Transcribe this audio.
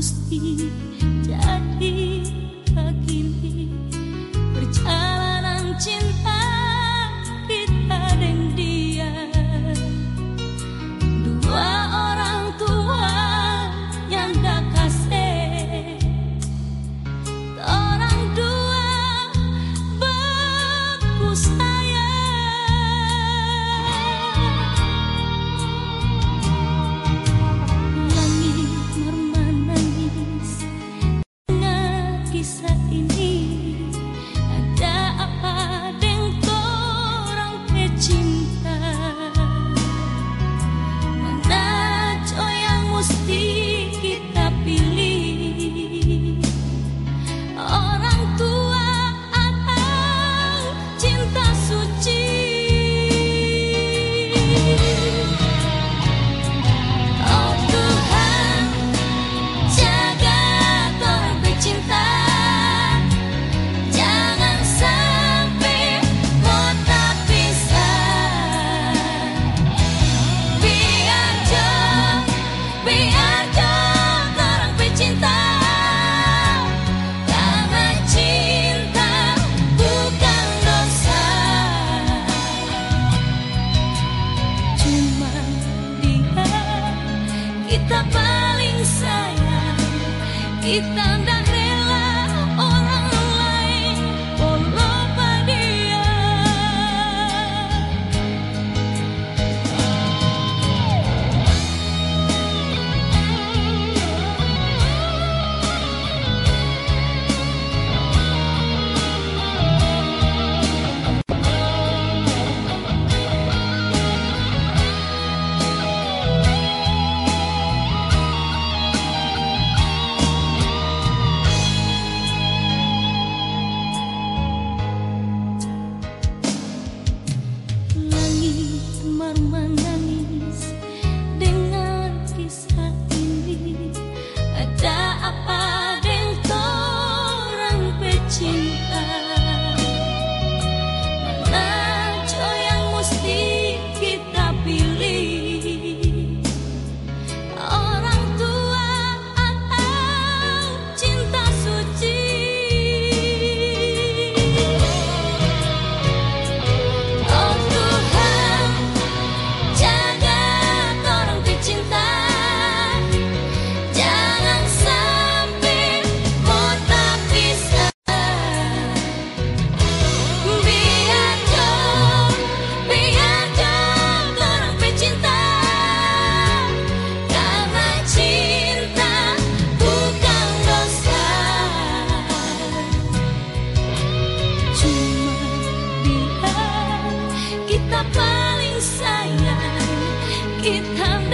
ti kita paling sayang. Kita arman kita paling sayang. Kita